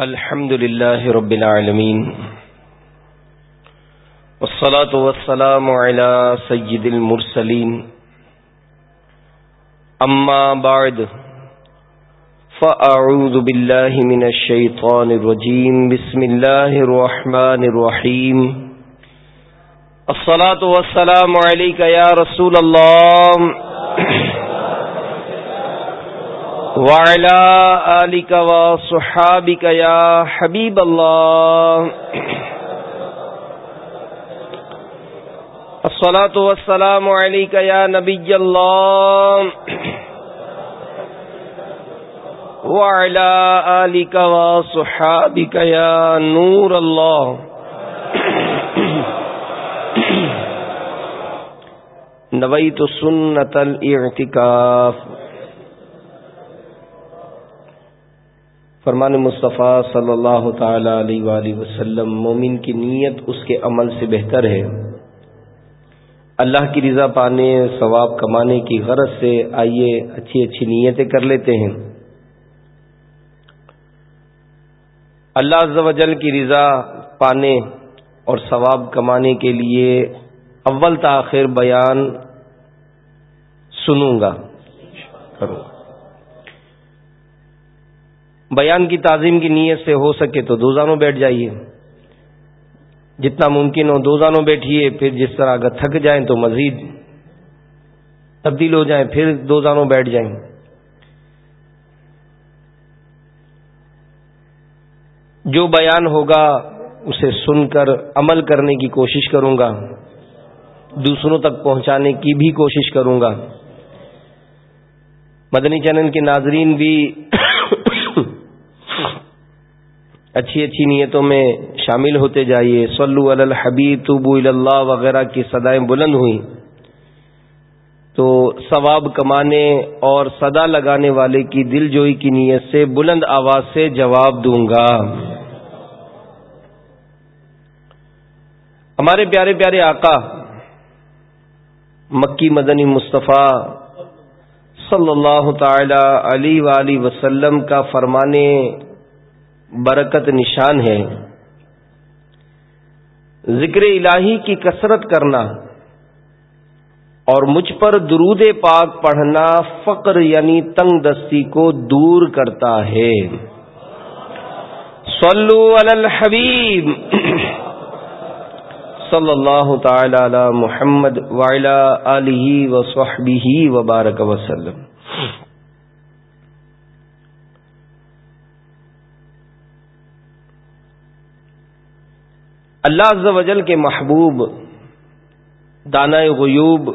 الحمد لله رب العالمين والصلاة والسلام على سيد المرسلين أما بعد فأعوذ بالله من الشيطان الرجيم بسم الله الرحمن الرحيم الصلاة والسلام عليك يا رسول الله وعلى آلك وصحابك يا حبيب الله. الصلاة والسلام عليك يا نبي الله. وعلى آلك وصحابك يا نور الله. نويت سنة الاعتكاف فرمان مصطفیٰ صلی اللہ تعالی علیہ وآلہ وسلم، مومن کی نیت اس کے عمل سے بہتر ہے۔ اللہ کی رضا پانے، ثواب کمانے کی غرض سے آئیے اچھی اچھی نیتیں کر لیتے ہیں۔ اللہ عز و جل کی رضا پانے اور ثواب کمانے کے لیے اول تاخیر بیان سنوں گا۔ کروں گا۔ بیان کی تعظیم کی نیت سے ہو سکے تو دو زانوں بیٹھ جائیے۔ جتنا ممکن ہو دو زانوں بیٹھیے، پھر جس طرح اگر تھک جائیں تو مزید تبدیل ہو جائیں، پھر دو زانوں بیٹھ جائیں۔ جو بیان ہوگا، اسے سن کر عمل کرنے کی کوشش کروں گا۔ دوسروں تک پہنچانے کی بھی کوشش کروں گا۔ مدنی چینل کے ناظرین بھی اچھی اچھی نیتوں میں شامل ہوتے جائیے۔ صلو علی الحبیب، توبو اللہ وغیرہ کی صدائیں بلند ہوئیں۔ تو ثواب کمانے اور صدا لگانے والے کی دل جوئی کی نیت سے بلند آواز سے جواب دوں گا۔ ہمارے پیارے پیارے آقا مکی مدنی مصطفیٰ صلی اللہ تعالی علی وسلم کا فرمانے برکت نشان ہے۔ ذکر الہی کی کثرت کرنا اور مجھ پر درود پاک پڑھنا فقر یعنی تنگ دستی کو دور کرتا ہے۔ صلو علی الحبیب۔ صلی اللہ تعالی علی محمد وعلی آلہ وصحبہ وبارک وسلم اللہ عز و جل کے محبوب دانا غیوب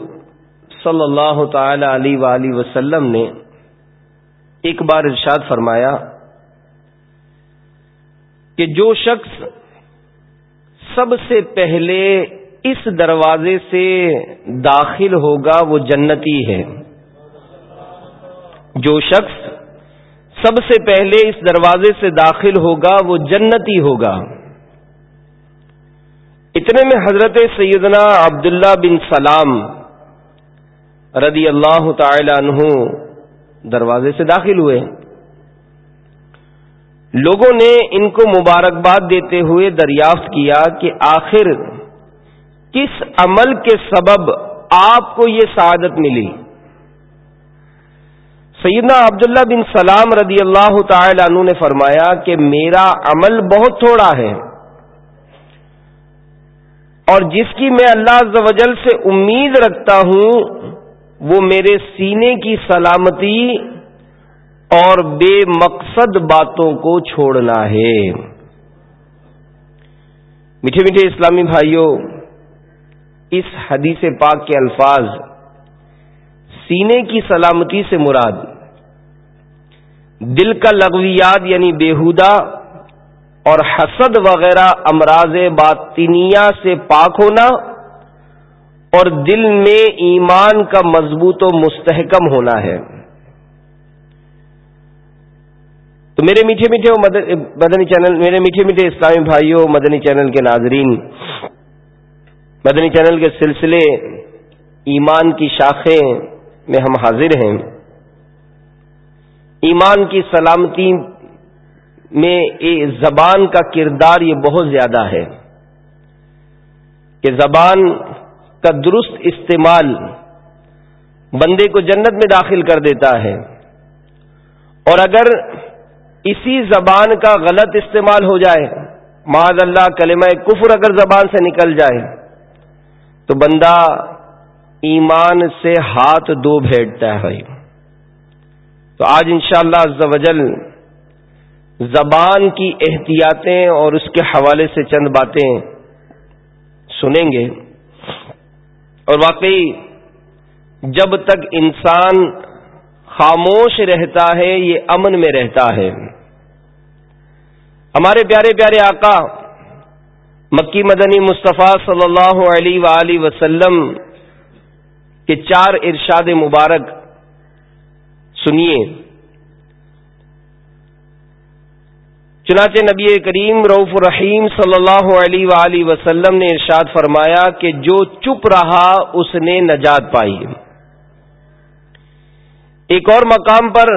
صلی اللہ تعالی علیہ وسلم نے ایک بار ارشاد فرمایا کہ جو شخص سب سے پہلے اس دروازے سے داخل ہوگا، وہ جنتی ہے۔ جو شخص سب سے پہلے اس دروازے سے داخل ہوگا، وہ جنتی ہوگا۔ اتنے میں حضرت سیدنا عبداللہ بن سلام رضی اللہ تعالی عنہ دروازے سے داخل ہوئے۔ لوگوں نے ان کو مبارکباد دیتے ہوئے دریافت کیا کہ آخر کس عمل کے سبب آپ کو یہ سعادت ملی۔ سیدنا عبداللہ بن سلام رضی اللہ تعالی عنہ نے فرمایا کہ میرا عمل بہت تھوڑا ہے۔ اور جس کی میں اللہ وجل سے امید رکھتا ہوں، وہ میرے سینے کی سلامتی اور بے مقصد باتوں کو چھوڑنا ہے۔ میٹھے میٹھے اسلامی بھائیوں، اس حدیث پاک کے الفاظ سینے کی سلامتی سے مراد، دل کا لغویات یعنی بےحدہ اور حسد وغیرہ امراض باطنیہ سے پاک ہونا اور دل میں ایمان کا مضبوط و مستحکم ہونا ہے۔ تو میرے میٹھے میٹھے مدنی چینل میرے میٹھے میٹھے اسلامی بھائیوں، مدنی چینل کے ناظرین، مدنی چینل کے سلسلے ایمان کی شاخیں میں ہم حاضر ہیں۔ ایمان کی سلامتی میں زبان کا کردار یہ بہت زیادہ ہے کہ زبان کا درست استعمال بندے کو جنت میں داخل کر دیتا ہے اور اگر اسی زبان کا غلط استعمال ہو جائے معذ اللہ، کلمہ کفر اگر زبان سے نکل جائے، تو بندہ ایمان سے ہاتھ دو بھیڑتا ہے تو آج انشاءاللہ شاء اللہ زبان کی احتیاطیں اور اس کے حوالے سے چند باتیں سنیں گے۔ اور واقعی جب تک انسان خاموش رہتا ہے، یہ امن میں رہتا ہے۔ ہمارے پیارے پیارے آقا مکی مدنی مصطفیٰ صلی اللہ علیہ وآلہ وسلم کے چار ارشاد مبارک سنیے۔ چنانچہ نبی کریم رعف الرحیم صلی اللہ علیہ وآلہ وسلم نے ارشاد فرمایا کہ جو چپ رہا اس نے نجات پائی۔ ایک اور مقام پر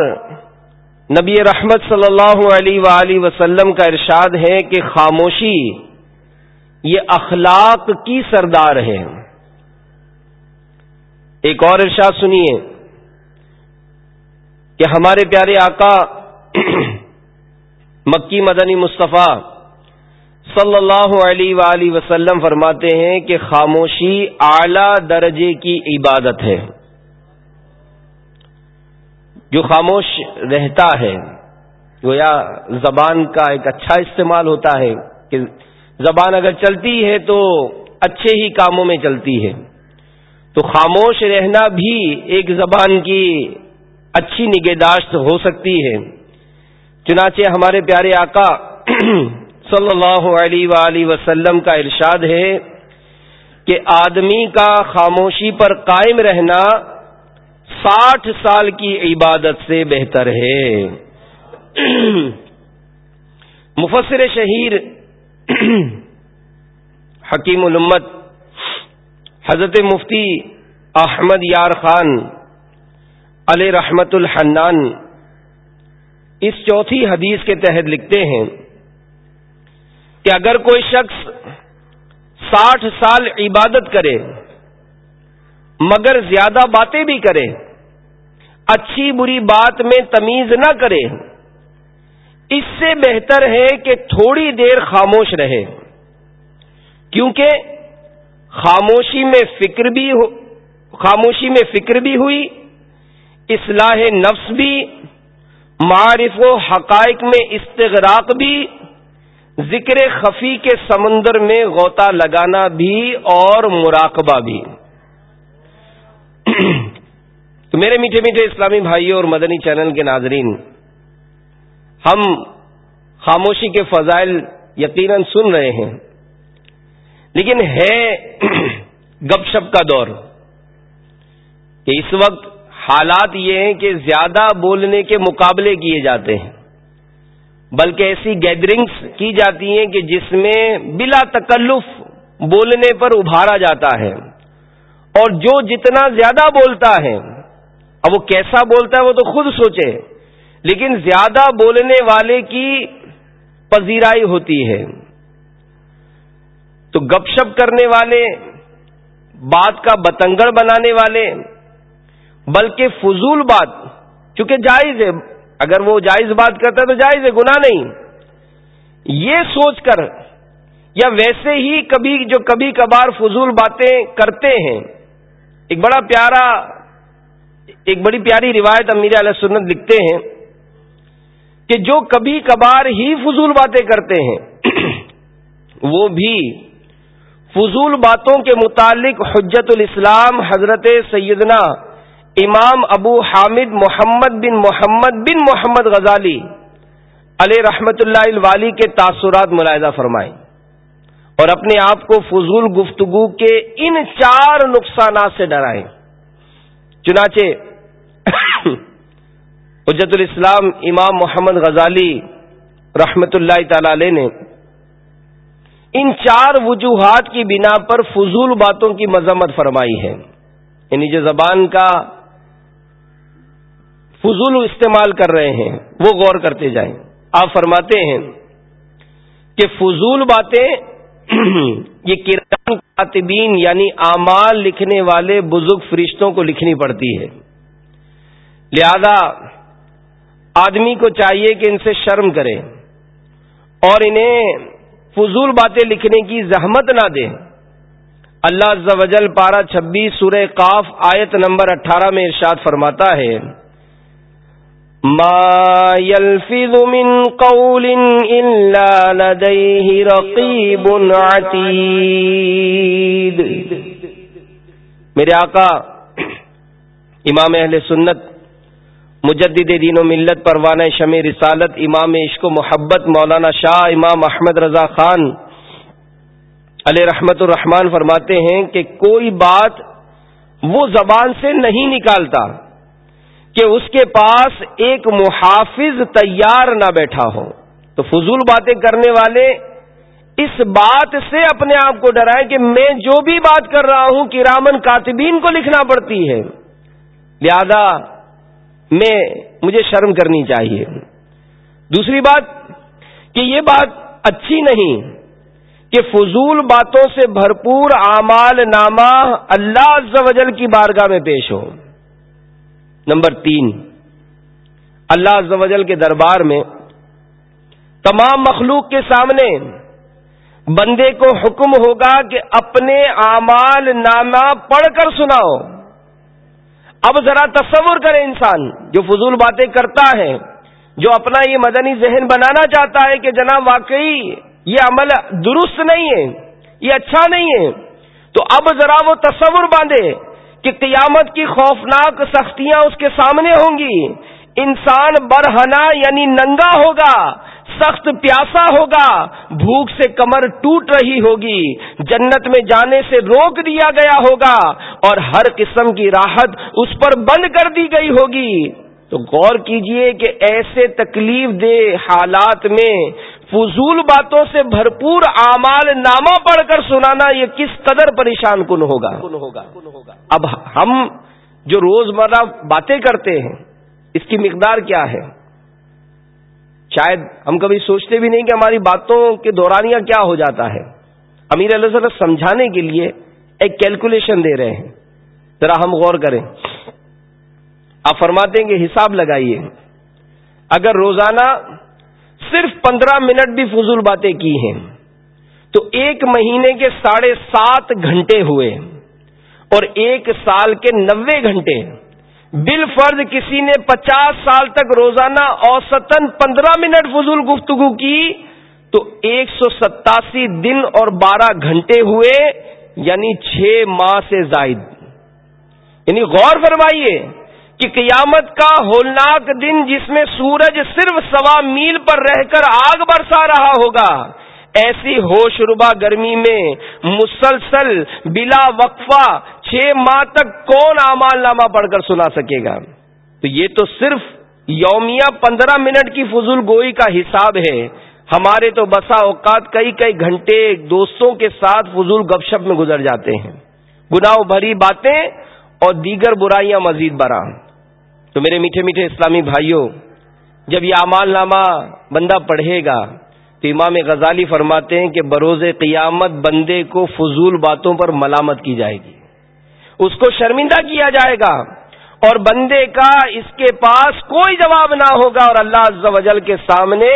نبی رحمت صلی اللہ علیہ وآلہ وسلم کا ارشاد ہے کہ خاموشی، یہ اخلاق کی سردار ہے ایک اور ارشاد سنیے کہ ہمارے پیارے آقا مکی مدنی مصطفیٰ صلی اللہ علیہ وآلہ وسلم فرماتے ہیں کہ خاموشی اعلی درجے کی عبادت ہے۔ جو خاموش رہتا ہے، گویا زبان کا ایک اچھا استعمال ہوتا ہے کہ زبان اگر چلتی ہے تو اچھے ہی کاموں میں چلتی ہے۔ تو خاموش رہنا بھی ایک زبان کی اچھی نگہداشت ہو سکتی ہے۔ چنانچہ ہمارے پیارے آقا صلی اللہ علیہ وآلہ وسلم کا ارشاد ہے کہ آدمی کا خاموشی پر قائم رہنا ساٹھ سال کی عبادت سے بہتر ہے۔ مفسر شہیر حکیم الامت حضرت مفتی احمد یار خان علیہ رحمت الحنان اس چوتھی حدیث کے تحت لکھتے ہیں کہ اگر کوئی شخص ساٹھ سال عبادت کرے، مگر زیادہ باتیں بھی کرے، اچھی بری بات میں تمیز نہ کرے، اس سے بہتر ہے کہ تھوڑی دیر خاموش رہے۔ کیونکہ خاموشی میں فکر بھی ہو، خاموشی میں فکر بھی ہوئی، اصلاح نفس بھی معرف و حقائق میں استغراق بھی، ذکر خفی کے سمندر میں غوطہ لگانا بھی اور مراقبہ بھی۔ تو میرے میٹھے میٹھے اسلامی بھائیوں اور مدنی چینل کے ناظرین، ہم خاموشی کے فضائل یقیناً سن رہے ہیں۔ لیکن ہے گپ شپ کا دور کہ اس وقت حالات یہ ہیں کہ زیادہ بولنے کے مقابلے کیے جاتے ہیں۔ بلکہ ایسی گیدرنگس کی جاتی ہیں کہ جس میں بلا تکلف بولنے پر ابھارا جاتا ہے۔ اور جو جتنا زیادہ بولتا ہے، اب وہ کیسا بولتا ہے وہ تو خود سوچے، لیکن زیادہ بولنے والے کی پذیرائی ہوتی ہے۔ تو گپ شپ کرنے والے، بات کا بتنگڑ بنانے والے بلکہ فضول بات، چونکہ جائز ہے، اگر وہ جائز بات کرتا ہے تو جائز ہے، گناہ نہیں۔ یہ سوچ کر، یا ویسے ہی کبھی جو کبھی کبھار فضول باتیں کرتے ہیں، ایک بڑا پیارا، ایک بڑی پیاری روایت امیر علیہ سنت لکھتے ہیں کہ جو کبھی کبھار ہی فضول باتیں کرتے ہیں، وہ بھی فضول باتوں کے متعلق حجت الاسلام حضرت سیدنا امام ابو حامد محمد بن محمد بن محمد غزالی علیہ رحمت اللہ الوالی کے تاثرات ملاحظہ فرمائیں اور اپنے آپ کو فضول گفتگو کے ان چار نقصانات سے ڈرائیں۔ چنانچہ حجت الاسلام امام محمد غزالی رحمت اللہ تعالی علیہ نے ان چار وجوہات کی بنا پر فضول باتوں کی مذمت فرمائی ہے۔ یعنی جو زبان کا فضول استعمال کر رہے ہیں، وہ غور کرتے جائیں۔ آپ فرماتے ہیں کہ فضول باتیں یہ کران کاتبین یعنی اعمال لکھنے والے بزرگ فرشتوں کو لکھنی پڑتی ہے۔ لہذا آدمی کو چاہیے کہ ان سے شرم کرے اور انہیں فضول باتیں لکھنے کی زحمت نہ دے۔ اللہ عز و جل پارہ چھبیس سورہ قاف آیت نمبر اٹھارہ میں ارشاد فرماتا ہے ما يلفظ من قول إلا لديه رقيب عتيد. میرے آقا، امام اہل سنت، مجدد دین و ملت، پروانہ شمی رسالت، امام عشق و محبت، مولانا شاہ امام احمد رضا خان علیہ رحمت الرحمان فرماتے ہیں کہ کوئی بات وہ زبان سے نہیں نکالتا۔ کہ اس کے پاس ایک محافظ تیار نہ بیٹھا ہو۔ تو فضول باتیں کرنے والے اس بات سے اپنے آپ کو ڈرائیں کہ میں جو بھی بات کر رہا ہوں کہ رامن کاتبین کو لکھنا پڑتی ہے۔ لہذا میں، مجھے شرم کرنی چاہیے۔ دوسری بات کہ یہ بات اچھی نہیں کہ فضول باتوں سے بھرپور اعمال نامہ اللہ عز و جل کی بارگاہ میں پیش ہو نمبر تین، اللہ عز و جل کے دربار میں تمام مخلوق کے سامنے بندے کو حکم ہوگا کہ اپنے اعمال نامہ پڑھ کر سناؤ۔ اب ذرا تصور کرے انسان، جو فضول باتیں کرتا ہے، جو اپنا یہ مدنی ذہن بنانا چاہتا ہے کہ جناب واقعی یہ عمل درست نہیں ہے، یہ اچھا نہیں ہے، تو اب ذرا وہ تصور باندھے۔ کہ قیامت کی خوفناک سختیاں اس کے سامنے ہوں گی۔ انسان برہنا یعنی ننگا ہوگا، سخت پیاسا ہوگا، بھوک سے کمر ٹوٹ رہی ہوگی، جنت میں جانے سے روک دیا گیا ہوگا اور ہر قسم کی راحت اس پر بند کر دی گئی ہوگی۔ تو غور کیجیے کہ ایسے تکلیف دہ حالات میں فضول باتوں سے بھرپور اعمال نامہ پڑھ کر سنانا یہ کس قدر پریشان کن ہوگا؟ اب ہم جو روزمرہ باتیں کرتے ہیں، اس کی مقدار کیا ہے؟ شاید ہم کبھی سوچتے بھی نہیں کہ ہماری باتوں کے دورانیہ کیا ہو جاتا ہے۔ امیر اللہ صلی سمجھانے کے لیے ایک کیلکولیشن دے رہے ہیں۔ ذرا ہم غور کریں۔ آپ فرماتے ہیں کہ حساب لگائیے۔ اگر روزانہ صرف پندرہ منٹ بھی فضول باتیں کی ہیں۔ تو ایک مہینے کے ساڑھے سات گھنٹے ہوئے اور ایک سال کے نوے گھنٹے۔ بل فرض کسی نے پچاس سال تک روزانہ اوسطن پندرہ منٹ فضول گفتگو کی، تو ایک سو ستاسی دن اور بارہ گھنٹے ہوئے یعنی چھ ماہ سے زائد۔ یعنی غور فرمائیے۔ کہ قیامت کا ہولناک دن جس میں سورج صرف سوا میل پر رہ کر آگ برسا رہا ہوگا، ایسی ہوش ربا گرمی میں مسلسل بلا وقفہ چھ ماہ تک کون امال نامہ پڑھ کر سنا سکے گا؟ تو یہ تو صرف یومیہ پندرہ منٹ کی فضول گوئی کا حساب ہے۔ ہمارے تو بسا اوقات کئی کئی گھنٹے دوستوں کے ساتھ فضول گپ شپ میں گزر جاتے ہیں۔ گناہ بھری باتیں اور دیگر برائیاں مزید برآں۔ تو میرے میٹھے میٹھے اسلامی بھائیوں، جب یہ امال نامہ بندہ پڑھے گا تو امام غزالی فرماتے ہیں کہ بروز قیامت بندے کو فضول باتوں پر ملامت کی جائے گی۔ اس کو شرمندہ کیا جائے گا اور بندے کا اس کے پاس کوئی جواب نہ ہوگا اور اللہ عز و جل کے سامنے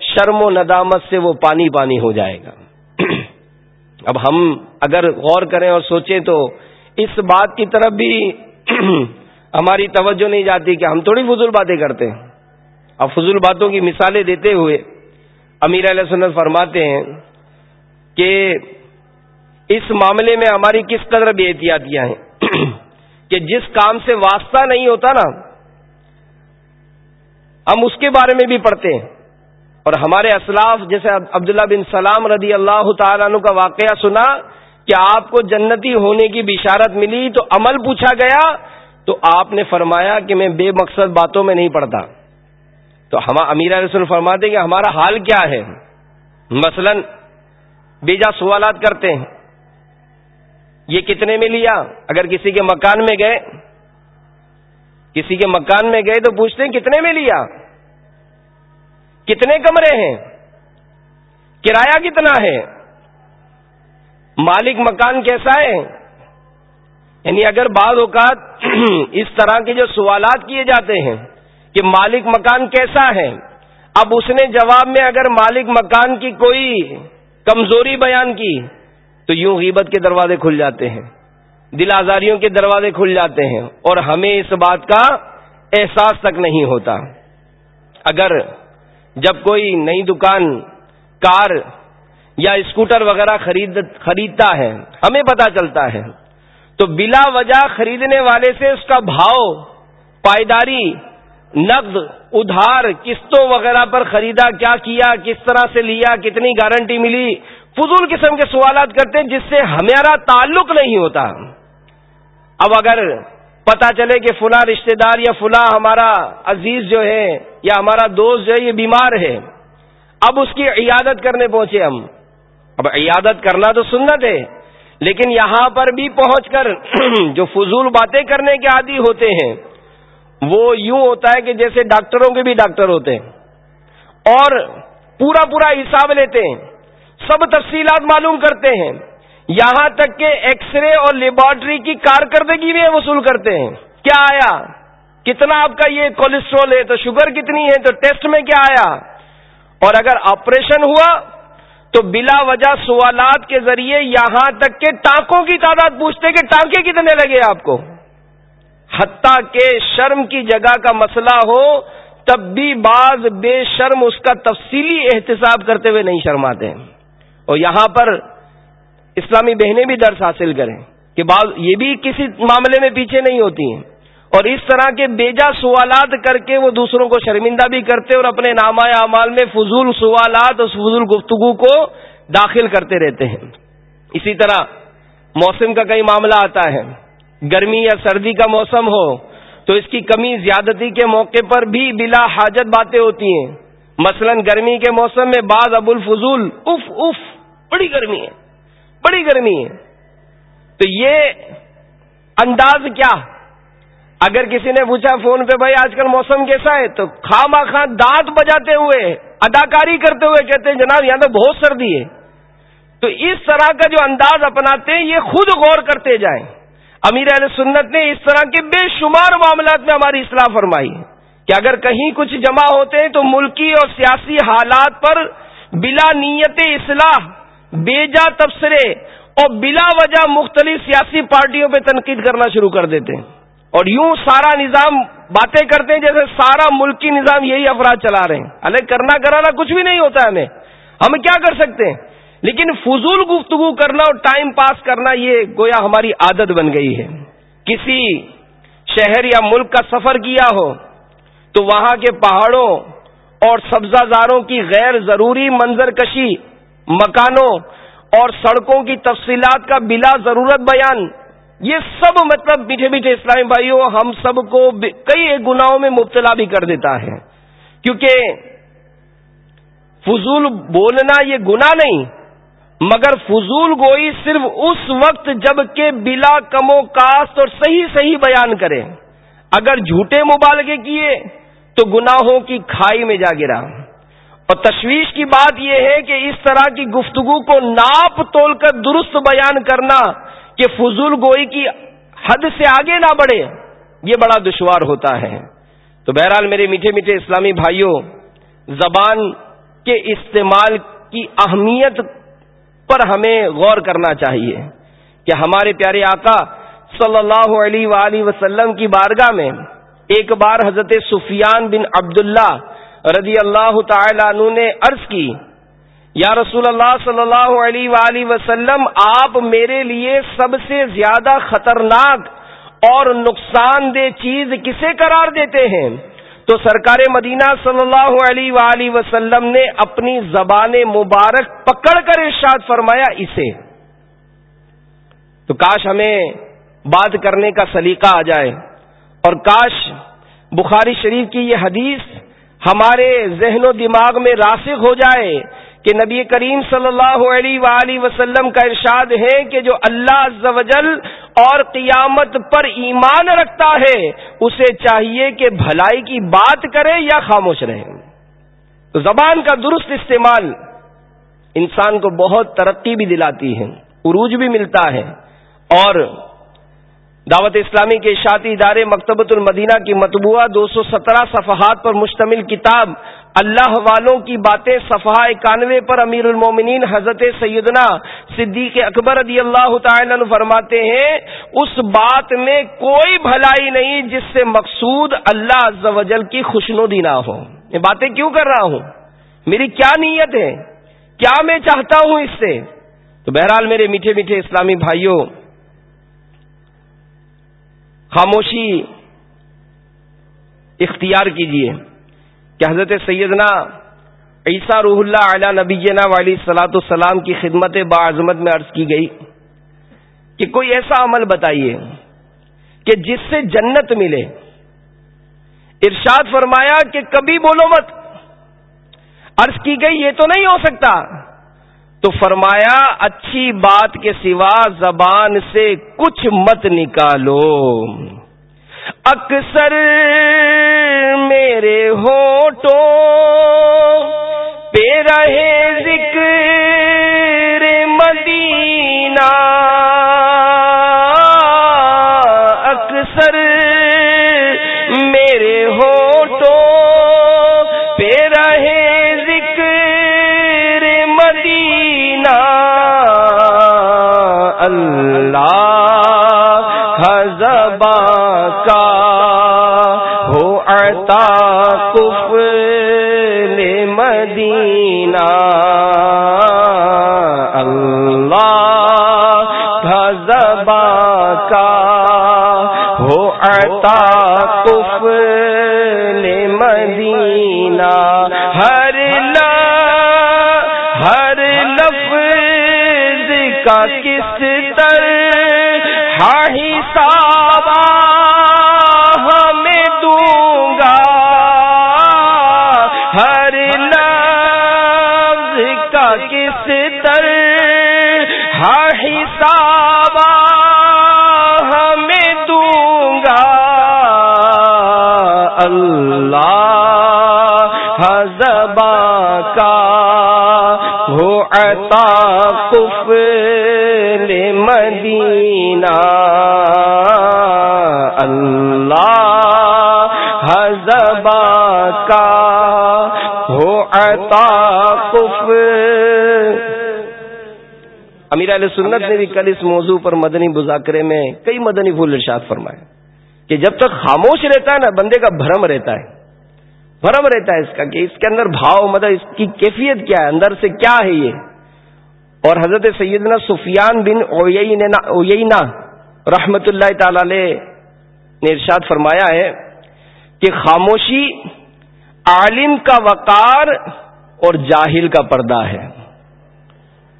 شرم و ندامت سے وہ پانی پانی ہو جائے گا۔ اب ہم اگر غور کریں اور سوچیں تو اس بات کی طرف بھی ہماری توجہ نہیں جاتی کہ ہم تھوڑی فضول باتیں کرتے ہیں۔ اب فضول باتوں کی مثالیں دیتے ہوئے امیر علیہ سنت فرماتے ہیں کہ اس معاملے میں ہماری کس قدر بے احتیاطیاں ہیں۔ کہ جس کام سے واسطہ نہیں ہوتا نا، ہم اس کے بارے میں بھی پڑھتے ہیں۔ اور ہمارے اسلاف، جیسے عبداللہ بن سلام رضی اللہ تعالیٰ عنہ کا واقعہ سنا کہ آپ کو جنتی ہونے کی بشارت ملی تو عمل پوچھا گیا تو آپ نے فرمایا کہ میں بے مقصد باتوں میں نہیں پڑتا تو ہم امیر رسول فرماتے کہ ہمارا حال کیا ہے؟ مثلا بیجا سوالات کرتے ہیں۔ یہ کتنے میں لیا؟ اگر کسی کے مکان میں گئے، کسی کے مکان میں گئے تو پوچھتے ہیں کتنے میں لیا؟ کتنے کمرے ہیں؟ کرایہ کتنا ہے؟ مالک مکان کیسا ہے؟ یعنی اگر بعض اوقات اس طرح کے جو سوالات کیے جاتے ہیں کہ مالک مکان کیسا ہے، اب اس نے جواب میں اگر مالک مکان کی کوئی کمزوری بیان کی، تو یوں غیبت کے دروازے کھل جاتے ہیں، دل آزاریوں کے دروازے کھل جاتے ہیں اور ہمیں اس بات کا احساس تک نہیں ہوتا۔ اگر جب کوئی نئی دکان، کار یا اسکوٹر وغیرہ خرید خریدتا ہے، ہمیں پتا چلتا ہے تو بلا وجہ خریدنے والے سے اس کا بھاؤ، پائیداری، نقد، ادھار، قسطوں وغیرہ پر خریدا، کیا کیا، کس طرح سے لیا، کتنی گارنٹی ملی؟ فضول قسم کے سوالات کرتے جس سے ہمارا تعلق نہیں ہوتا۔ اب اگر پتا چلے کہ فلاں رشتہ دار یا فلاں ہمارا عزیز جو ہے یا ہمارا دوست جو ہے، یہ بیمار ہے۔ اب اس کی عیادت کرنے پہنچے ہم۔ اب عیادت کرنا تو سنت ہے۔ لیکن یہاں پر بھی پہنچ کر جو فضول باتیں کرنے کے عادی ہوتے ہیں، وہ یوں ہوتا ہے کہ جیسے ڈاکٹروں کے بھی ڈاکٹر ہوتے ہیں۔ اور پورا پورا حساب لیتے ہیں، سب تفصیلات معلوم کرتے ہیں۔ یہاں تک کہ ایکس رے اور لیبارٹری کی کارکردگی بھی وصول کرتے ہیں۔ کیا آیا؟ کتنا آپ کا یہ کولیسٹرول ہے تو شوگر کتنی ہے تو ٹیسٹ میں کیا آیا؟ اور اگر آپریشن ہوا تو بلا وجہ سوالات کے ذریعے یہاں تک کہ ٹانکوں کی تعداد پوچھتے کہ ٹانکے کتنے لگے آپ کو؟ حتیٰ کہ شرم کی جگہ کا مسئلہ ہو، تب بھی بعض بے شرم اس کا تفصیلی احتساب کرتے ہوئے نہیں شرماتے۔ اور یہاں پر اسلامی بہنیں بھی درس حاصل کریں کہ بعض یہ بھی کسی معاملے میں پیچھے نہیں ہوتی ہیں۔ اور اس طرح کے بیجا سوالات کر کے وہ دوسروں کو شرمندہ بھی کرتے اور اپنے نامہ اعمال میں فضول سوالات اور فضول گفتگو کو داخل کرتے رہتے ہیں۔ اسی طرح موسم کا کئی معاملہ آتا ہے۔ گرمی یا سردی کا موسم ہو تو اس کی کمی زیادتی کے موقع پر بھی بلا حاجت باتیں ہوتی ہیں۔ مثلا گرمی کے موسم میں بعض ابو الفضول اف اف بڑی گرمی ہے، بڑی گرمی ہے۔ تو یہ انداز کیا؟ اگر کسی نے پوچھا فون پہ بھائی آج کل موسم کیسا ہے، تو خام خاں دانت بجاتے ہوئے، اداکاری کرتے ہوئے کہتے ہیں، جناب یہاں تو بہت سردی ہے۔ تو اس طرح کا جو انداز اپناتے ہیں، یہ خود غور کرتے جائیں۔ امیر علیہ سنت نے اس طرح کے بے شمار معاملات میں ہماری اصلاح فرمائی ہے کہ اگر کہیں کچھ جمع ہوتے ہیں، تو ملکی اور سیاسی حالات پر بلا نیت اصلاح، بیجا تبصرے اور بلا وجہ مختلف سیاسی پارٹیوں پہ تنقید کرنا شروع کر دیتے ہیں۔ اور یوں سارا نظام باتیں کرتے ہیں جیسے سارا ملکی نظام یہی افراد چلا رہے ہیں۔ الگ کرنا کرانا کچھ بھی نہیں ہوتا ہمیں۔ ہم کیا کر سکتے ہیں؟ لیکن فضول گفتگو کرنا اور ٹائم پاس کرنا یہ گویا ہماری عادت بن گئی ہے۔ کسی شہر یا ملک کا سفر کیا ہو تو وہاں کے پہاڑوں اور سبزہ زاروں کی غیر ضروری منظر کشی، مکانوں اور سڑکوں کی تفصیلات کا بلا ضرورت بیان یہ سب مطلب میٹھے میٹھے اسلامی بھائیوں ہم سب کو کئی گناہوں میں مبتلا بھی کر دیتا ہے۔ کیونکہ فضول بولنا یہ گنا نہیں، مگر فضول گوئی صرف اس وقت جبکہ بلا کم و کاسٹ اور صحیح صحیح بیان کرے۔ اگر جھوٹے مبالغے کیے تو گناہوں کی کھائی میں جا گرا۔ اور تشویش کی بات یہ ہے کہ اس طرح کی گفتگو کو ناپ تول کر درست بیان کرنا کہ فضول گوئی کی حد سے آگے نہ بڑھے، یہ بڑا دشوار ہوتا ہے۔ تو بہرحال میرے میٹھے میٹھے اسلامی بھائیوں، زبان کے استعمال کی اہمیت پر ہمیں غور کرنا چاہیے کہ ہمارے پیارے آقا صلی اللہ علیہ وآلہ وسلم کی بارگاہ میں ایک بار حضرت سفیان بن عبداللہ رضی اللہ تعالی عنہ نے عرض کی یا رسول اللہ صلی اللہ علیہ وآلہ وسلم، آپ میرے لیے سب سے زیادہ خطرناک اور نقصان دہ چیز کسے قرار دیتے ہیں؟ تو سرکار مدینہ صلی اللہ علیہ وآلہ وسلم نے اپنی زبان مبارک پکڑ کر ارشاد فرمایا اسے۔ تو کاش ہمیں بات کرنے کا سلیقہ آ جائے۔ اور کاش بخاری شریف کی یہ حدیث ہمارے ذہن و دماغ میں راسخ ہو جائے۔ کہ نبی کریم صلی اللہ علیہ وآلہ وسلم کا ارشاد ہے کہ جو اللہ عز و جل اور قیامت پر ایمان رکھتا ہے، اسے چاہیے کہ بھلائی کی بات کرے یا خاموش رہے۔ زبان کا درست استعمال انسان کو بہت ترقی بھی دلاتی ہے، عروج بھی ملتا ہے۔ اور دعوت اسلامی کے اشاعتی ادارے مکتبۃ المدینہ کی مطبوعہ دو سو سترہ صفحات پر مشتمل کتاب اللہ والوں کی باتیں صفحہ اکانوے پر امیر المومنین حضرت سیدنا صدیق اکبر رضی اللہ تعالی فرماتے ہیں، اس بات میں کوئی بھلائی نہیں جس سے مقصود اللہ عز و جل کی خوشنودی نہ ہو۔ یہ باتیں کیوں کر رہا ہوں؟ میری کیا نیت ہے؟ کیا میں چاہتا ہوں اس سے؟ تو بہرحال میرے میٹھے میٹھے اسلامی بھائیوں، خاموشی اختیار کیجیے کہ حضرت سیدنا عیسیٰ روح اللہ علیہ نبینا والی سلاۃ السلام کی خدمت باعظمت میں عرض کی گئی کہ کوئی ایسا عمل بتائیے کہ جس سے جنت ملے۔ ارشاد فرمایا کہ کبھی بولو مت۔ عرض کی گئی، یہ تو نہیں ہو سکتا۔ تو فرمایا، اچھی بات کے سوا زبان سے کچھ مت نکالو۔ اکثر میرے ہوٹوں پہ رہے ذکر مدینہ۔ مدینہ ہر لا ہر لفظ کا کس طرح ہاہی مدینہ، اللہ حزبا کا ہو عطا امیر علیہ سنت نے بھی کل اس موضوع پر مدنی مذاکرے میں کئی مدنی پھول ارشاد فرمائے کہ جب تک خاموش رہتا ہے نا، بندے کا بھرم رہتا ہے۔ بھرم رہتا ہے اس کا کہ اس کے اندر بھاؤ مطلب اس کی کیفیت کیا ہے، اندر سے کیا ہے یہ؟ اور حضرت سیدنا سفیان بن اوینا رحمت اللہ تعالی نے ارشاد فرمایا ہے کہ خاموشی عالم کا وقار اور جاہل کا پردہ ہے۔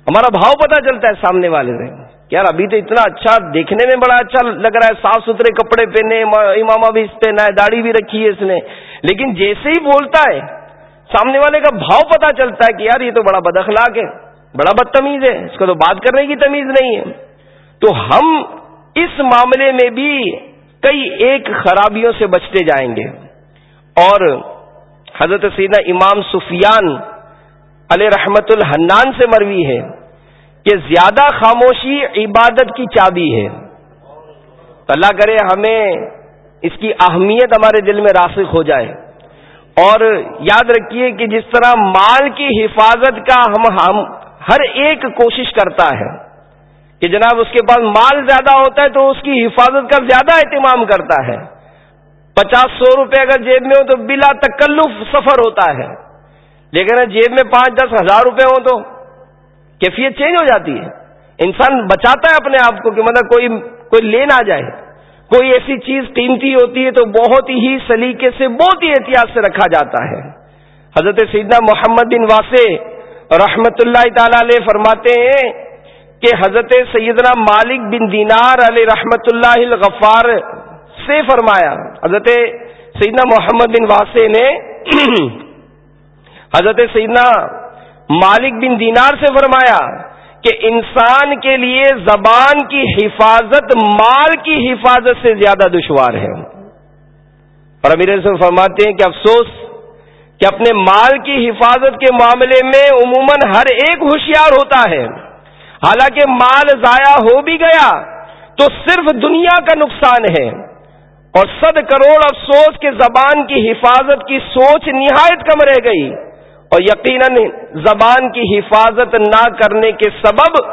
ہمارا بھاؤ پتہ چلتا ہے سامنے والے سے یار ابھی تو اتنا اچھا دیکھنے میں بڑا اچھا لگ رہا ہے صاف ستھرے کپڑے پہنے امامہ بھی اس پہنا ہے داڑھی بھی رکھی ہے اس نے۔ لیکن جیسے ہی بولتا ہے، سامنے والے کا بھاؤ پتہ چلتا ہے کہ یار یہ تو بڑا بد اخلاق ہے۔ بڑا بدتمیز ہے، اس کو تو بات کرنے کی تمیز نہیں ہے۔ تو ہم اس معاملے میں بھی کئی ایک خرابیوں سے بچتے جائیں گے۔ اور حضرت سیدنا امام سفیان علیہ رحمت الحنان سے مروی ہے کہ زیادہ خاموشی عبادت کی چابی ہے۔ اللہ کرے ہمیں اس کی اہمیت ہمارے دل میں راسخ ہو جائے۔ اور یاد رکھیے کہ جس طرح مال کی حفاظت کا ہم ہم ہر ایک کوشش کرتا ہے کہ جناب اس کے پاس مال زیادہ ہوتا ہے تو اس کی حفاظت کا زیادہ اہتمام کرتا ہے۔ پچاس سو روپے اگر جیب میں ہو تو بلا تکلف سفر ہوتا ہے۔ لیکن جیب میں پانچ دس ہزار روپے ہو تو کیفیت چینج ہو جاتی ہے۔ انسان بچاتا ہے اپنے آپ کو کہ مطلب کوئی کوئی لے نہ جائے۔ کوئی ایسی چیز قیمتی ہوتی ہے تو بہت ہی سلیقے سے، بہت ہی احتیاط سے رکھا جاتا ہے۔ حضرت سیدنا محمد بن واسع رحمت اللہ تعالی علیہ فرماتے ہیں کہ حضرت سیدنا مالک بن دینار علیہ رحمت اللہ الغفار سے فرمایا، حضرت سیدنا محمد بن واسع نے حضرت سیدنا مالک بن دینار سے فرمایا کہ انسان کے لیے زبان کی حفاظت، مال کی حفاظت سے زیادہ دشوار ہے۔ اور امیر سے فرماتے ہیں کہ افسوس کہ اپنے مال کی حفاظت کے معاملے میں عموماً ہر ایک ہوشیار ہوتا ہے۔ حالانکہ مال ضائع ہو بھی گیا تو صرف دنیا کا نقصان ہے۔ اور صد کروڑ افسوس کے زبان کی حفاظت کی سوچ نہایت کم رہ گئی۔ اور یقیناً زبان کی حفاظت نہ کرنے کے سبب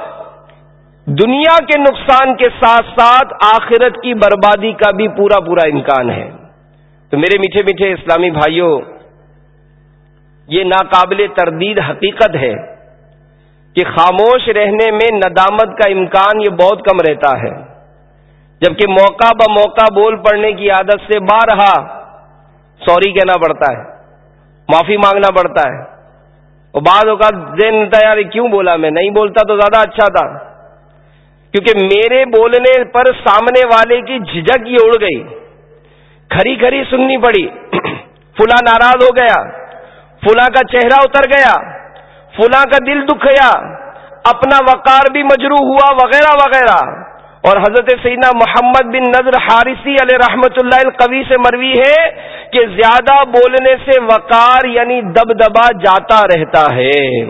دنیا کے نقصان کے ساتھ ساتھ آخرت کی بربادی کا بھی پورا پورا امکان ہے۔ تو میرے میٹھے میٹھے اسلامی بھائیوں یہ ناقابل تردید حقیقت ہے کہ خاموش رہنے میں ندامت کا امکان یہ بہت کم رہتا ہے۔ جبکہ موقع ب موقع بول پڑنے کی عادت سے بارہا سوری کہنا پڑتا ہے، معافی مانگنا پڑتا ہے۔ اور بعض اوقات ذہن یار کیوں بولا میں؟ نہیں بولتا تو زیادہ اچھا تھا۔ کیونکہ میرے بولنے پر سامنے والے کی جھجک یہ اڑ گئی۔ کھری کھری سننی پڑی۔ فلاں ناراض ہو گیا۔ فلاں کا چہرہ اتر گیا، فلاں کا دل دکھ گیا، اپنا وقار بھی مجرو ہوا، وغیرہ وغیرہ۔ اور حضرت سیدنا محمد بن نظر حارثی علیہ رحمت اللہ القوی سے مروی ہے کہ زیادہ بولنے سے وقار یعنی دب دبا جاتا رہتا ہے۔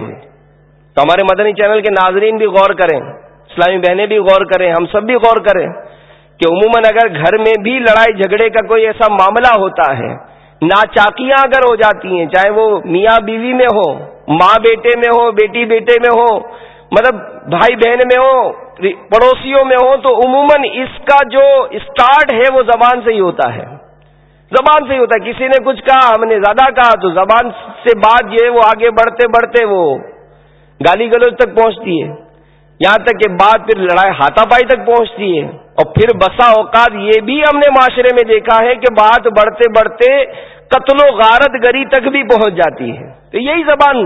تو ہمارے مدنی چینل کے ناظرین بھی غور کریں، اسلامی بہنیں بھی غور کریں، ہم سب بھی غور کریں کہ عموماً اگر گھر میں بھی لڑائی جھگڑے کا کوئی ایسا معاملہ ہوتا ہے ناچاکیاں اگر ہو جاتی ہیں، چاہے وہ میاں بیوی میں ہو، ماں بیٹے میں ہو، بیٹی بیٹے میں ہو مطلب بھائی بہن میں ہو، پڑوسیوں میں ہو، تو عموماً اس کا جو اسٹارٹ ہے، وہ زبان سے ہی ہوتا ہے۔ زبان سے ہی ہوتا ہے۔ کسی نے کچھ کہا، ہم نے زیادہ کہا، تو زبان سے بات جو ہے، وہ آگے بڑھتے بڑھتے وہ گالی گلوچ تک پہنچتی ہے۔ یہاں تک کہ بات پھر لڑائی ہاتھا پائی تک پہنچتی ہے۔ اور پھر بسا اوقات یہ بھی ہم نے معاشرے میں دیکھا ہے کہ بات بڑھتے بڑھتے قتل و غارت گری تک بھی پہنچ جاتی ہے۔ تو یہی زبان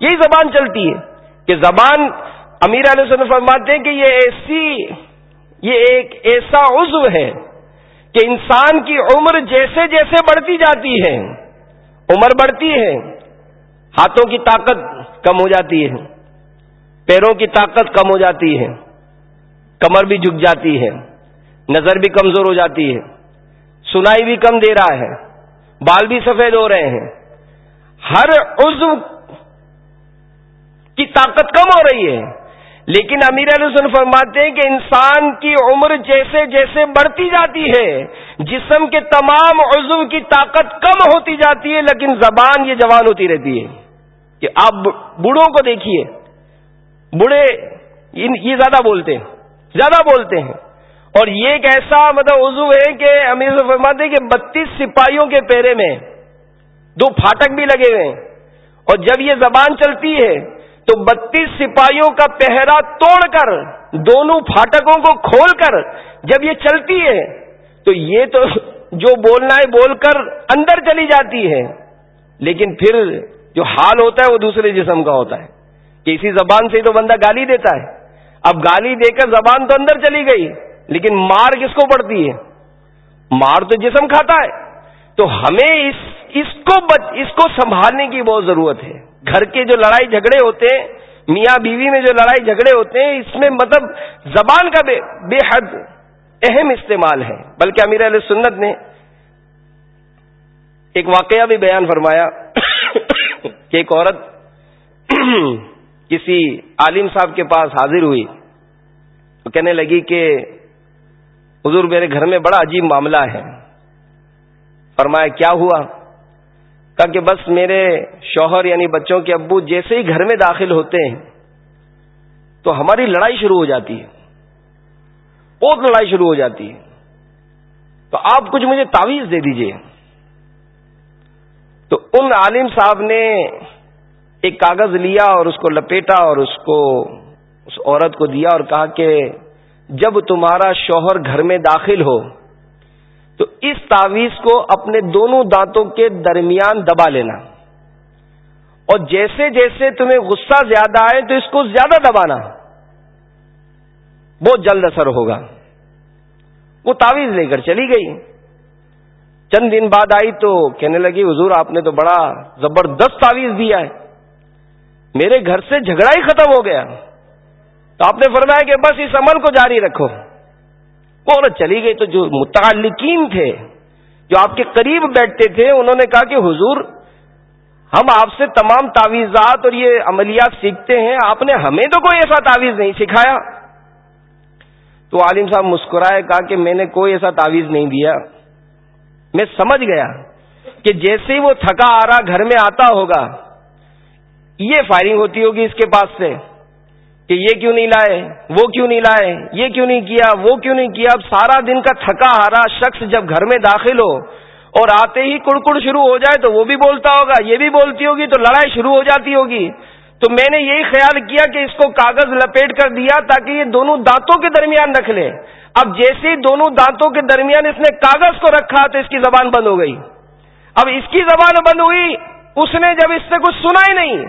یہی زبان چلتی ہے کہ زبان امیر علیہ وسلم فرماتے ہیں کہ یہ ایسی، یہ ایک ایسا عضو ہے کہ انسان کی عمر جیسے جیسے بڑھتی جاتی ہے، عمر بڑھتی ہے، ہاتھوں کی طاقت کم ہو جاتی ہے۔ پیروں کی طاقت کم ہو جاتی ہے۔ کمر بھی جھک جاتی ہے۔ نظر بھی کمزور ہو جاتی ہے۔ سنائی بھی کم دے رہا ہے۔ بال بھی سفید ہو رہے ہیں۔ ہر عضو کی طاقت کم ہو رہی ہے۔ لیکن امیر علیہ فرماتے ہیں کہ انسان کی عمر جیسے جیسے بڑھتی جاتی ہے، جسم کے تمام عضو کی طاقت کم ہوتی جاتی ہے، لیکن زبان یہ جوان ہوتی رہتی ہے کہ آپ بوڑھوں کو دیکھیے۔ بوڑھے یہ زیادہ بولتے ہیں، زیادہ بولتے ہیں۔ اور یہ ایک ایسا مطلب عضو ہے کہ امیر سے فرماتے کہ بتیس سپاہیوں کے پیرے میں دو پھاٹک بھی لگے ہوئے ہیں۔ اور جب یہ زبان چلتی ہے تو بتیس سپاہیوں کا پہرا توڑ کر دونوں پھاٹکوں کو کھول کر جب یہ چلتی ہے تو یہ تو جو بولنا ہے بول کر اندر چلی جاتی ہے، لیکن پھر جو حال ہوتا ہے وہ دوسرے جسم کا ہوتا ہے۔ کہ اسی زبان سے تو بندہ گالی دیتا ہے۔ اب گالی دے کر زبان تو اندر چلی گئی، لیکن مار کس کو پڑتی ہے؟ مار تو جسم کھاتا ہے۔ تو ہمیں اس اس کو بچ، اس کو سنبھالنے کی بہت ضرورت ہے۔ گھر کے جو لڑائی جھگڑے ہوتے ہیں، میاں بیوی میں جو لڑائی جھگڑے ہوتے ہیں، اس میں مطلب زبان کا بے بے حد اہم استعمال ہے۔ بلکہ امیر علیہ سنت نے ایک واقعہ بھی بیان فرمایا کہ ایک عورت کسی عالم صاحب کے پاس حاضر ہوئی تو کہنے لگی کہ حضور میرے گھر میں بڑا عجیب معاملہ ہے۔ فرمایا، کیا ہوا؟ کہا کہ بس میرے شوہر یعنی بچوں کے ابو جیسے ہی گھر میں داخل ہوتے ہیں تو ہماری لڑائی شروع ہو جاتی ہے۔ بہت لڑائی شروع ہو جاتی ہے۔ تو آپ کچھ مجھے تعویذ دے دیجیے۔ تو ان عالم صاحب نے ایک کاغذ لیا اور اس کو لپیٹا اور اس کو اس عورت کو دیا اور کہا کہ جب تمہارا شوہر گھر میں داخل ہو، تو اس تعویذ کو اپنے دونوں دانتوں کے درمیان دبا لینا۔ اور جیسے جیسے تمہیں غصہ زیادہ آئے، تو اس کو زیادہ دبانا۔ بہت جلد اثر ہوگا۔ وہ تعویذ لے کر چلی گئی۔ چند دن بعد آئی تو کہنے لگی، حضور، آپ نے تو بڑا زبردست تعویذ دیا ہے۔ میرے گھر سے جھگڑا ہی ختم ہو گیا۔ تو آپ نے فرمایا کہ بس اس عمل کو جاری رکھو۔ وہ عورت چلی گئی تو جو متعلقین تھے، جو آپ کے قریب بیٹھتے تھے، انہوں نے کہا کہ حضور، ہم آپ سے تمام تعویذات اور یہ عملیات سیکھتے ہیں، آپ نے ہمیں تو کوئی ایسا تعویذ نہیں سکھایا۔ تو عالم صاحب مسکرائے، کہا کہ میں نے کوئی ایسا تعویذ نہیں دیا۔ میں سمجھ گیا کہ جیسے ہی وہ تھکا آ رہا، گھر میں آتا ہوگا یہ فائرنگ ہوتی ہوگی اس کے پاس سے کہ یہ کیوں نہیں لائے، وہ کیوں نہیں لائے، یہ کیوں نہیں کیا، وہ کیوں نہیں کیا؟ اب سارا دن کا تھکا ہارا شخص جب گھر میں داخل ہو اور آتے ہی کڑکڑ شروع ہو جائے تو وہ بھی بولتا ہوگا، یہ بھی بولتی ہوگی تو لڑائی شروع ہو جاتی ہوگی۔ تو میں نے یہی خیال کیا کہ اس کو کاغذ لپیٹ کر دیا تاکہ یہ دونوں دانتوں کے درمیان رکھ لے۔ اب جیسے ہی دونوں دانتوں کے درمیان اس نے کاغذ کو رکھا تو اس کی زبان بند ہو گئی۔ اب اس کی زبان بند ہوئی، اس نے جب اس سے کچھ سنا ہی نہیں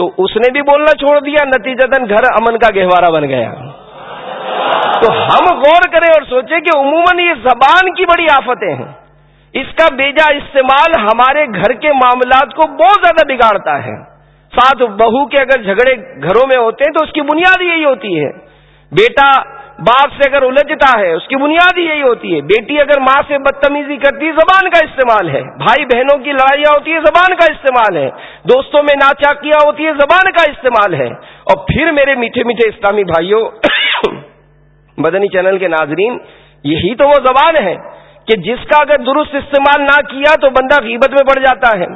تو اس نے بھی بولنا چھوڑ دیا نتیجتن گھر امن کا گہوارہ بن گیا۔ تو ہم غور کریں اور سوچیں کہ عموماً یہ زبان کی بڑی آفتیں ہیں۔ اس کا بیجا استعمال ہمارے گھر کے معاملات کو بہت زیادہ بگاڑتا ہے۔ ساتھ بہو کے اگر جھگڑے گھروں میں ہوتے ہیں تو اس کی بنیاد یہی ہوتی ہے۔ بیٹا باپ سے اگر الجھتا ہے، اس کی بنیاد ہی یہی ہوتی ہے۔ بیٹی اگر ماں سے بدتمیزی کرتی ہے زبان کا استعمال ہے۔ بھائی بہنوں کی لڑائیاں ہوتی ہے زبان کا استعمال ہے۔ دوستوں میں ناچاکیاں ہوتی ہے زبان کا استعمال ہے۔ اور پھر میرے میٹھے میٹھے اسلامی بھائیوں، مدنی چینل کے ناظرین، یہی تو وہ زبان ہے کہ جس کا اگر درست استعمال نہ کیا تو بندہ غیبت میں پڑ جاتا ہے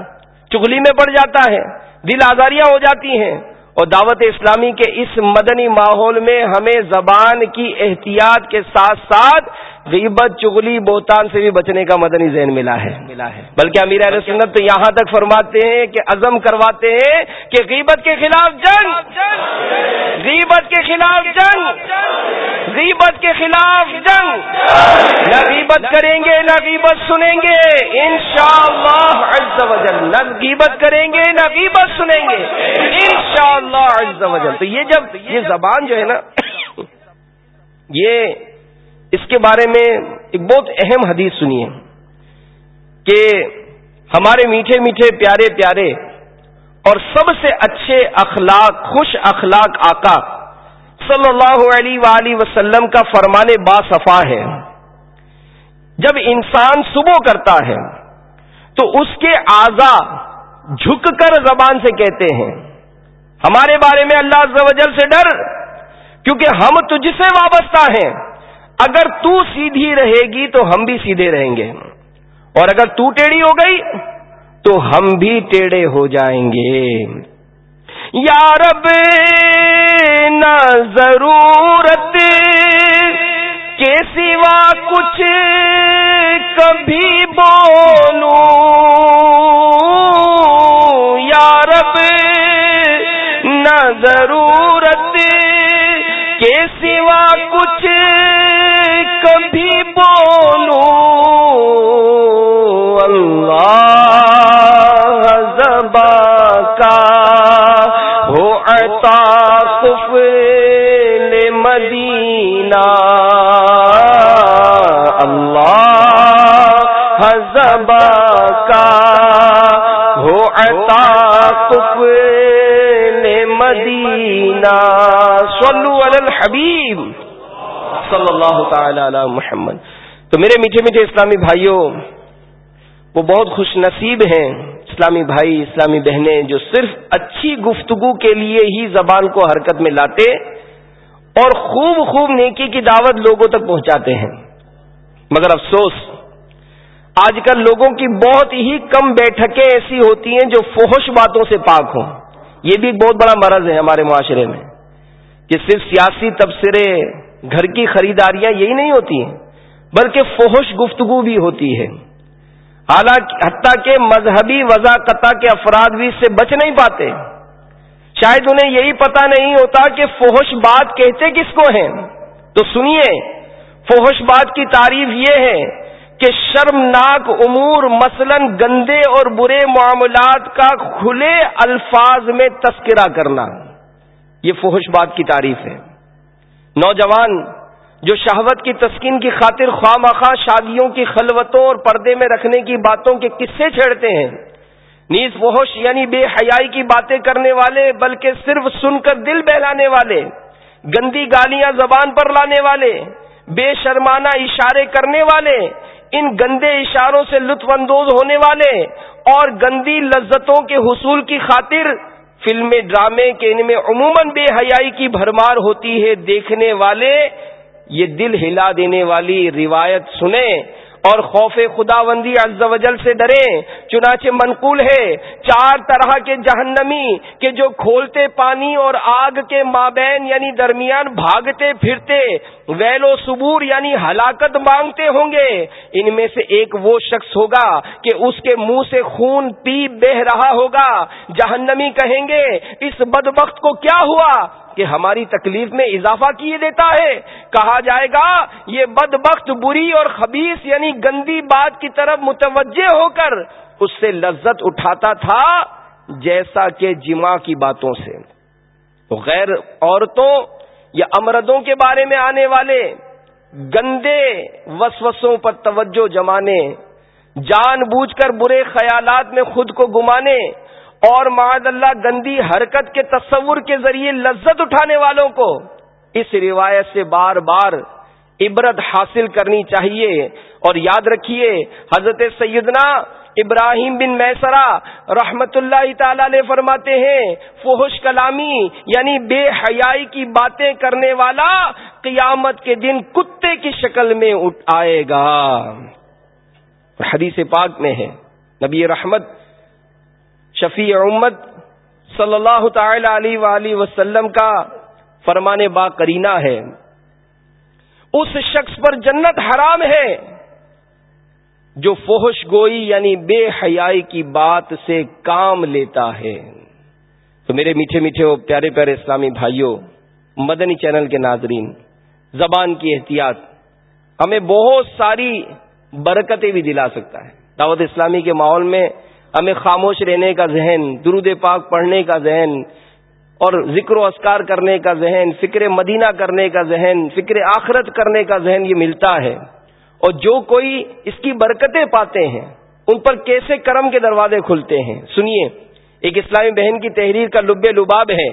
چگلی میں پڑ جاتا ہے، دل آزاریاں ہو جاتی ہیں۔ اور دعوت اسلامی کے اس مدنی ماحول میں ہمیں زبان کی احتیاط کے ساتھ ساتھ غیبت چگلی بہتان سے بھی بچنے کا مدنی ذہن ملا ہے۔ ملا ہے۔ بلکہ امیر علیہ سنت تو یہاں تک فرماتے ہیں کہ عزم کرواتے ہیں کہ غیبت کے خلاف جنگ۔ غیبت کے خلاف جنگ۔ غیبت کے خلاف جنگ۔ نہ غیبت کریں گے نہ غیبت سنیں گے۔ ان شاء اللہ نہ غیبت کریں گے نہ غیبت سنیں گے۔ ان شاء اللہ تو یہ جب یہ زبان جو ہے نا یہ اس کے بارے میں ایک بہت اہم حدیث سنیے کہ ہمارے میٹھے میٹھے پیارے پیارے اور سب سے اچھے اخلاق، خوش اخلاق آقا صلی اللہ علیہ وآلہ وسلم کا فرمان با صفا ہے۔ جب انسان صبح کرتا ہے تو اس کے آزا جھک کر زبان سے کہتے ہیں۔ ہمارے بارے میں اللہ سے ڈر، کیونکہ ہم تجھ سے وابستہ ہیں۔ اگر تو سیدھی رہے گی تو ہم بھی سیدھے رہیں گے۔ اور اگر تو ٹیڑھی ہو گئی تو ہم بھی ٹیڑھے ہو جائیں گے۔ یا رب، نہ ضرورت کے سوا کچھ کبھی بولوں۔ یا رب، نہ ضرورت کے سوا کچھ کبھی بولو۔ اللہ زبا کا ہو عطا کفل مدینہ۔ اللہ زبا کا ہو عطا کفل مدینہ صلو علی الحبیب صلی اللہ تعالی علی محمد. تو میرے میٹھے میٹھے اسلامی بھائیوں، وہ بہت خوش نصیب ہیں اسلامی بھائی، اسلامی بہنیں جو صرف اچھی گفتگو کے لیے ہی زبان کو حرکت میں لاتے اور خوب خوب نیکی کی دعوت لوگوں تک پہنچاتے ہیں۔ مگر افسوس، آج کل لوگوں کی بہت ہی کم بیٹھکیں ایسی ہوتی ہیں جو فوہش باتوں سے پاک ہوں۔ یہ بھی بہت بڑا مرض ہے ہمارے معاشرے میں کہ صرف سیاسی تبصرے، گھر کی خریداریاں یہی نہیں ہوتی ہیں، بلکہ فوہش گفتگو بھی ہوتی ہے۔ حالانکہ حتیٰ کہ مذہبی وضاقت کے افراد بھی اس سے بچ نہیں پاتے۔ شاید انہیں یہی پتا نہیں ہوتا کہ فوہش بات کہتے کس کو ہیں۔ تو سنیے فوہش بات کی تعریف یہ ہے کہ شرمناک امور مثلا گندے اور برے معاملات کا کھلے الفاظ میں تذکرہ کرنا، یہ فوہش بات کی تعریف ہے۔ نوجوان جو شہوت کی تسکین کی خاطر خواہ مخواہ شادیوں کی خلوتوں اور پردے میں رکھنے کی باتوں کے قصے چھیڑتے ہیں، نیز وحش یعنی بے حیائی کی باتیں کرنے والے، بلکہ صرف سن کر دل بہلانے والے، گندی گالیاں زبان پر لانے والے، بے شرمانہ اشارے کرنے والے ان گندے اشاروں سے لطف اندوز ہونے والے اور گندی لذتوں کے حصول کی خاطر فلمیں ڈرامے کے ان میں عموماً بے حیائی کی بھرمار ہوتی ہے دیکھنے والے، یہ دل ہلا دینے والی روایت سنیں۔ اور خوف خدا بندی وجل سے ڈرے چنانچہ منقول ہے، چار طرح کے جہنمی کہ جو کھولتے پانی اور آگ کے مابین یعنی درمیان بھاگتے پھرتے، ویل و صبور یعنی ہلاکت مانگتے ہوں گے۔ ان میں سے ایک وہ شخص ہوگا کہ اس کے منہ سے خون پی بہ رہا ہوگا۔ جہنمی کہیں گے، اس بدبخت کو کیا ہوا؟ کہ ہماری تکلیف میں اضافہ کیے دیتا ہے۔ کہا جائے گا، یہ بد بخت بری اور خبیص یعنی گندی بات کی طرف متوجہ ہو کر اس سے لذت اٹھاتا تھا جیسا کہ جمع کی باتوں سے۔ غیر عورتوں یا امردوں کے بارے میں آنے والے گندے وسوسوں پر توجہ جمانے، جان بوجھ کر برے خیالات میں خود کو گمانے اور معذ اللہ گندی حرکت کے تصور کے ذریعے لذت اٹھانے والوں کو اس روایت سے بار بار عبرت حاصل کرنی چاہیے اور یاد رکھیے، حضرت سیدنا ابراہیم بن میسرا رحمت اللہ تعالی علیہ فرماتے ہیں فوہش کلامی یعنی بے حیائی کی باتیں کرنے والا قیامت کے دن کتے کی شکل میں اٹھ آئے گا۔ حدیث پاک میں ہے، نبی رحمت شفیع امت صلی اللہ تعالی علیہ وآلہ وسلم کا فرمان با کرینا ہے۔ اس شخص پر جنت حرام ہے۔ جو فوہش گوئی یعنی بے حیائی کی بات سے کام لیتا ہے۔ تو میرے میٹھے میٹھے پیارے پیارے اسلامی بھائیوں، مدنی چینل کے ناظرین، زبان کی احتیاط، ہمیں بہت ساری برکتیں بھی دلا سکتا ہے۔ دعوت اسلامی کے ماحول میں ہمیں خاموش رہنے کا ذہن، درود پاک پڑھنے کا ذہن اور ذکر و اسکار کرنے کا ذہن، فکر مدینہ کرنے کا ذہن، فکر آخرت کرنے کا ذہن یہ ملتا ہے۔ اور جو کوئی اس کی برکتیں پاتے ہیں، ان پر کیسے کرم کے دروازے کھلتے ہیں؟ سنیے، ایک اسلامی بہن کی تحریر کا لب لباب ہے۔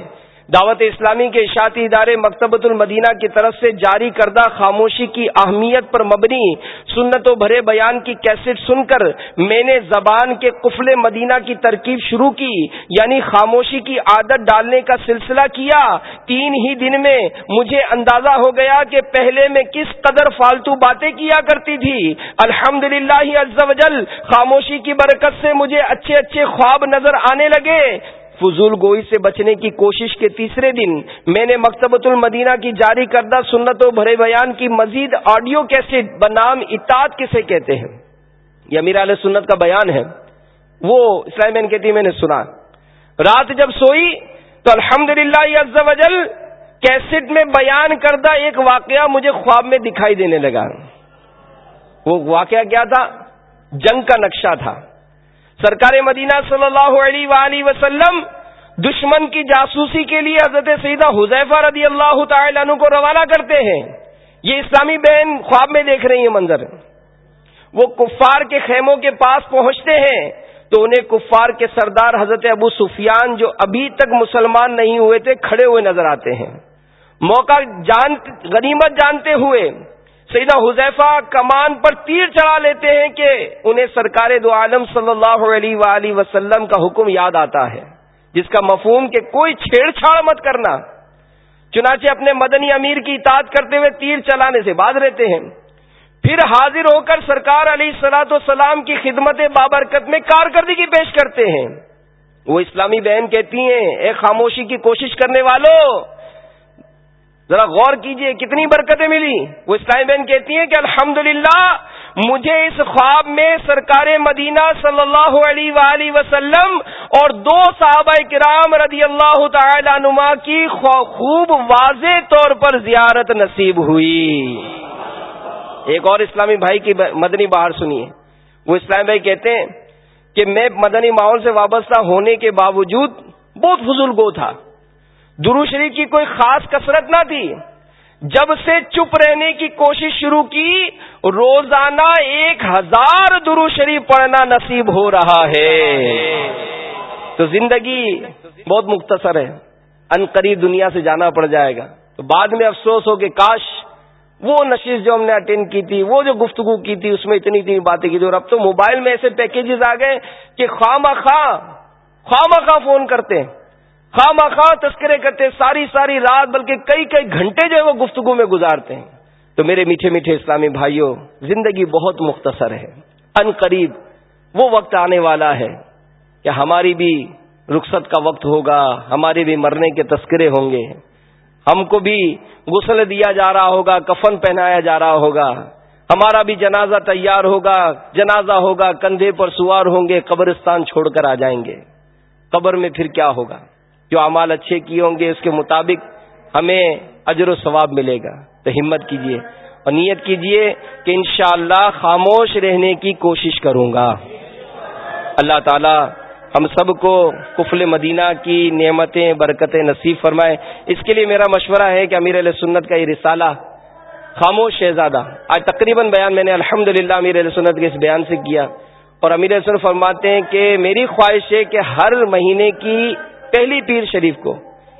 دعوت اسلامی کے اشاعتی ادارے مکتبۃ المدینہ کی طرف سے جاری کردہ خاموشی کی اہمیت پر مبنی سنت و بھرے بیان کی کیسٹ سن کر میں نے زبان کے قفل مدینہ کی ترکیب شروع کی یعنی خاموشی کی عادت ڈالنے کا سلسلہ کیا۔ تین ہی دن میں مجھے اندازہ ہو گیا کہ پہلے میں کس قدر فالتو باتیں کیا کرتی تھی۔ الحمد للہ خاموشی کی برکت سے مجھے اچھے اچھے خواب نظر آنے لگے۔ فضول گوئی سے بچنے کی کوشش کے تیسرے دن میں نے مکتبۃ المدینہ کی جاری کردہ سنت و بھرے بیان کی مزید آڈیو کیسٹ بنام اطاعت کسے کہتے ہیں؟ یہ امیر علیہ سنت کا بیان ہے۔ وہ اسلام کہتی میں نے سنا۔ رات جب سوئی تو الحمد للہ کیسٹ میں بیان کردہ ایک واقعہ مجھے خواب میں دکھائی دینے لگا۔ وہ واقعہ کیا تھا؟ جنگ کا نقشہ تھا۔ سرکار مدینہ صلی اللہ علیہ وآلہ وسلم دشمن کی جاسوسی کے لیے حضرت سیدہ حذیفہ رضی اللہ تعالی عنہ کو روانہ کرتے ہیں۔ یہ اسلامی بہن خواب میں دیکھ رہی ہیں منظر۔ وہ کفار کے خیموں کے پاس پہنچتے ہیں تو انہیں کفار کے سردار حضرت ابو سفیان جو ابھی تک مسلمان نہیں ہوئے تھے، کھڑے ہوئے نظر آتے ہیں۔ موقع جان، غنیمت جانتے ہوئے سیدہ حذیفہ کمان پر تیر چڑھا لیتے ہیں کہ انہیں سرکار دو عالم صلی اللہ علیہ وآلہ وسلم کا حکم یاد آتا ہے، جس کا مفہوم کہ کوئی چھیڑ چھاڑ مت کرنا۔ چنانچہ اپنے مدنی امیر کی اطاعت کرتے ہوئے تیر چلانے سے باز رہتے ہیں۔ پھر حاضر ہو کر سرکار علی سلاۃ وسلام کی خدمت بابرکت میں کارکردگی پیش کرتے ہیں۔ وہ اسلامی بہن کہتی ہیں ایک خاموشی کی کوشش کرنے والوں ذرا غور کیجیے کتنی برکتیں ملی۔ وہ اسلامی بہن کہتی ہیں کہ الحمد مجھے اس خواب میں سرکار مدینہ صلی اللہ علیہ وآلہ وسلم اور دو صحابہ کرام رضی اللہ تعالی نما کی خوب واضح طور پر زیارت نصیب ہوئی۔ ایک اور اسلامی بھائی کی مدنی باہر سنیے۔ وہ اسلامی بھائی کہتے ہیں کہ میں مدنی ماحول سے وابستہ ہونے کے باوجود بہت فضول گو تھا۔ درو شریف کی کوئی خاص کثرت نہ تھی۔ جب سے چپ رہنے کی کوشش شروع کی، روزانہ ایک ہزار درو شریف پڑھنا نصیب ہو رہا ہے۔ تو زندگی بہت مختصر ہے۔ ان قریب دنیا سے جانا پڑ جائے گا۔ تو بعد میں افسوس ہو کہ کاش وہ نشست جو ہم نے اٹینڈ کی تھی، وہ جو گفتگو کی تھی، اس میں اتنی اتنی باتیں کی تھی۔ اور اب تو موبائل میں ایسے پیکیجز آ گئے کہ خواہ مخواہ خواہ مخواہ فون کرتے ہیں۔ خواہ مخواہ تذکرے کرتے ساری ساری رات، بلکہ کئی کئی گھنٹے جو ہے وہ گفتگو میں گزارتے ہیں۔ تو میرے میٹھے میٹھے اسلامی بھائیوں، زندگی بہت مختصر ہے، ان قریب وہ وقت آنے والا ہے کہ ہماری بھی رخصت کا وقت ہوگا ہماری بھی مرنے کے تذکرے ہوں گے۔ ہم کو بھی غسل دیا جا رہا ہوگا، کفن پہنایا جا رہا ہوگا۔ ہمارا بھی جنازہ تیار ہوگا، جنازہ ہوگا، کندھے پر سوار ہوں گے، قبرستان چھوڑ کر آ جائیں گے۔ قبر میں پھر کیا ہوگا؟ جو اعمال اچھے کیے ہوں گے، اس کے مطابق ہمیں اجر و ثواب ملے گا۔ تو ہمت کیجیے اور نیت کیجیے کہ انشاءاللہ خاموش رہنے کی کوشش کروں گا۔ اللہ تعالی ہم سب کو کفل مدینہ کی نعمتیں، برکتیں نصیب فرمائے۔ اس کے لیے میرا مشورہ ہے کہ امیر علیہ سنت کا یہ رسالہ خاموش شہزادہ آج تقریباً بیان میں نے الحمد للہ امیر علیہ سنت کے اس بیان سے کیا۔ اور امیر سنت فرماتے ہیں کہ میری خواہش ہے کہ ہر مہینے کی پہلی پیر شریف کو۔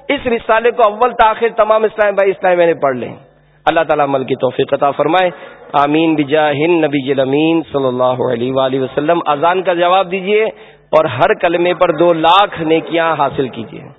اس رسالے کو اول تاخیر تمام اسلام بھائی اسلام میں نے پڑھ لیں۔ اللہ تعالیٰ عمل کی توفیق عطا فرمائے۔ آمین بجا ہند نبی جلمین صلی اللہ علیہ وآلہ وسلم۔ اذان کا جواب دیجیے اور ہر کلمے پر دو لاکھ نیکیاں حاصل کیجیے